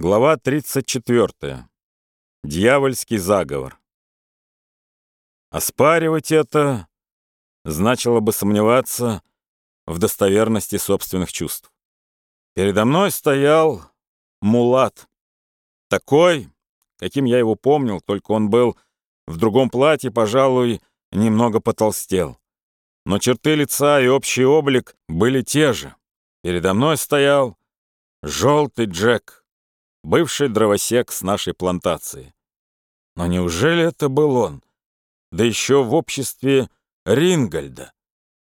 Глава 34. Дьявольский заговор. Оспаривать это значило бы сомневаться в достоверности собственных чувств. Передо мной стоял мулат. Такой, каким я его помнил, только он был в другом платье, пожалуй, немного потолстел. Но черты лица и общий облик были те же. Передо мной стоял желтый Джек бывший дровосек с нашей плантации. Но неужели это был он? Да еще в обществе Рингольда,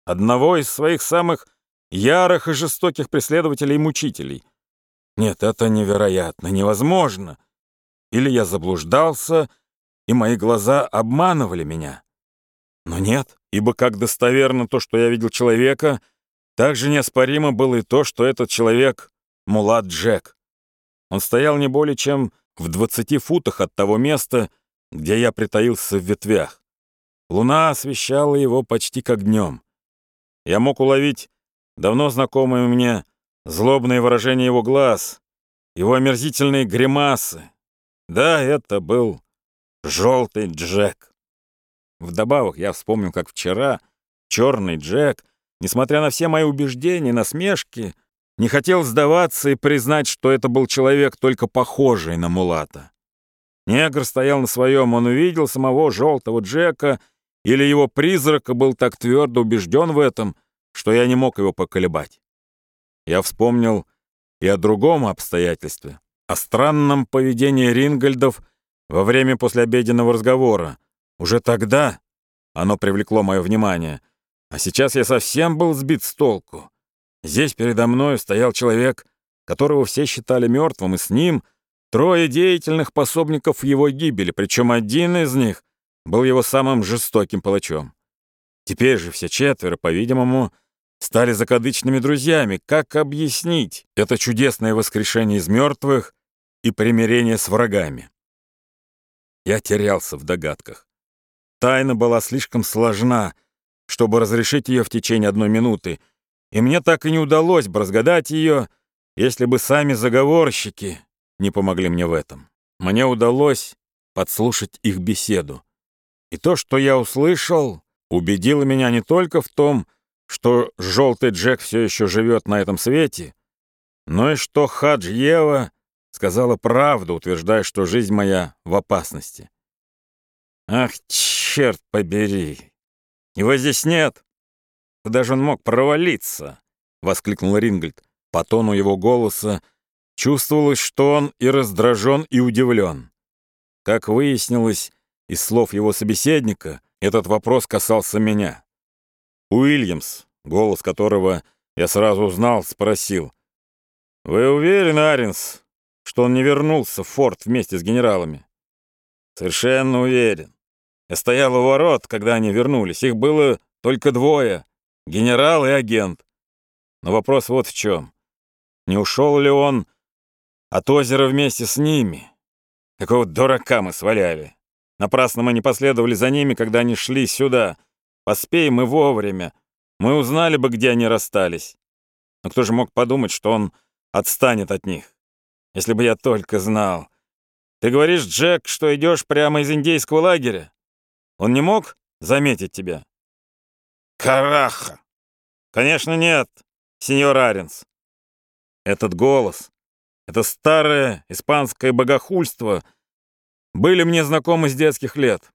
одного из своих самых ярых и жестоких преследователей и мучителей. Нет, это невероятно, невозможно. Или я заблуждался, и мои глаза обманывали меня. Но нет, ибо как достоверно то, что я видел человека, так же неоспоримо было и то, что этот человек — Мулат Джек. Он стоял не более чем в двадцати футах от того места, где я притаился в ветвях. Луна освещала его почти как днем. Я мог уловить давно знакомые мне злобные выражения его глаз, его омерзительные гримасы. Да, это был желтый Джек. Вдобавок я вспомнил, как вчера черный Джек, несмотря на все мои убеждения, насмешки, не хотел сдаваться и признать, что это был человек, только похожий на Мулата. Негр стоял на своем, он увидел самого желтого Джека, или его призрака был так твердо убежден в этом, что я не мог его поколебать. Я вспомнил и о другом обстоятельстве, о странном поведении Рингольдов во время послеобеденного разговора. Уже тогда оно привлекло мое внимание, а сейчас я совсем был сбит с толку. Здесь передо мной стоял человек, которого все считали мертвым, и с ним трое деятельных пособников его гибели, причем один из них был его самым жестоким палачом. Теперь же все четверо, по-видимому, стали закадычными друзьями. Как объяснить это чудесное воскрешение из мертвых и примирение с врагами? Я терялся в догадках. Тайна была слишком сложна, чтобы разрешить ее в течение одной минуты — и мне так и не удалось бы разгадать ее, если бы сами заговорщики не помогли мне в этом. Мне удалось подслушать их беседу. И то, что я услышал, убедило меня не только в том, что желтый Джек все еще живет на этом свете, но и что Хаджьева сказала правду, утверждая, что жизнь моя в опасности. Ах, черт побери! Его здесь нет. Даже он мог провалиться!» — воскликнул Рингольд. По тону его голоса чувствовалось, что он и раздражен, и удивлен. Как выяснилось из слов его собеседника, этот вопрос касался меня. Уильямс, голос которого я сразу узнал, спросил. «Вы уверены, Аренс, что он не вернулся в форт вместе с генералами?» «Совершенно уверен. Я стоял у ворот, когда они вернулись. Их было только двое. Генерал и агент. Но вопрос вот в чем. Не ушел ли он от озера вместе с ними? Какого дурака мы сваляли. Напрасно мы не последовали за ними, когда они шли сюда. Поспеем мы вовремя. Мы узнали бы, где они расстались. Но кто же мог подумать, что он отстанет от них? Если бы я только знал. Ты говоришь, Джек, что идешь прямо из индейского лагеря? Он не мог заметить тебя? Караха! Конечно, нет, сеньор Аренс. Этот голос, это старое испанское богохульство были мне знакомы с детских лет.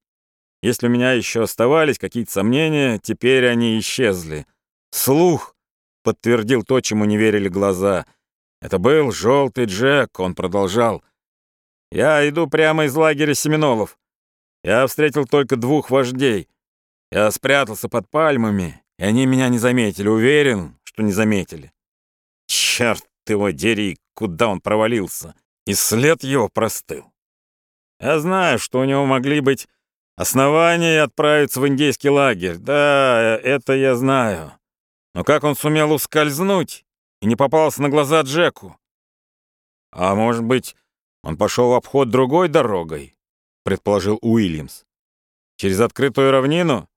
Если у меня еще оставались какие-то сомнения, теперь они исчезли. Слух подтвердил то, чему не верили глаза. Это был желтый Джек, он продолжал. Я иду прямо из лагеря Семенолов. Я встретил только двух вождей. Я спрятался под пальмами, и они меня не заметили. Уверен, что не заметили. Черт его дери, куда он провалился. И след его простыл. Я знаю, что у него могли быть основания отправиться в индейский лагерь. Да, это я знаю. Но как он сумел ускользнуть и не попался на глаза Джеку? А может быть, он пошел в обход другой дорогой, предположил Уильямс. Через открытую равнину?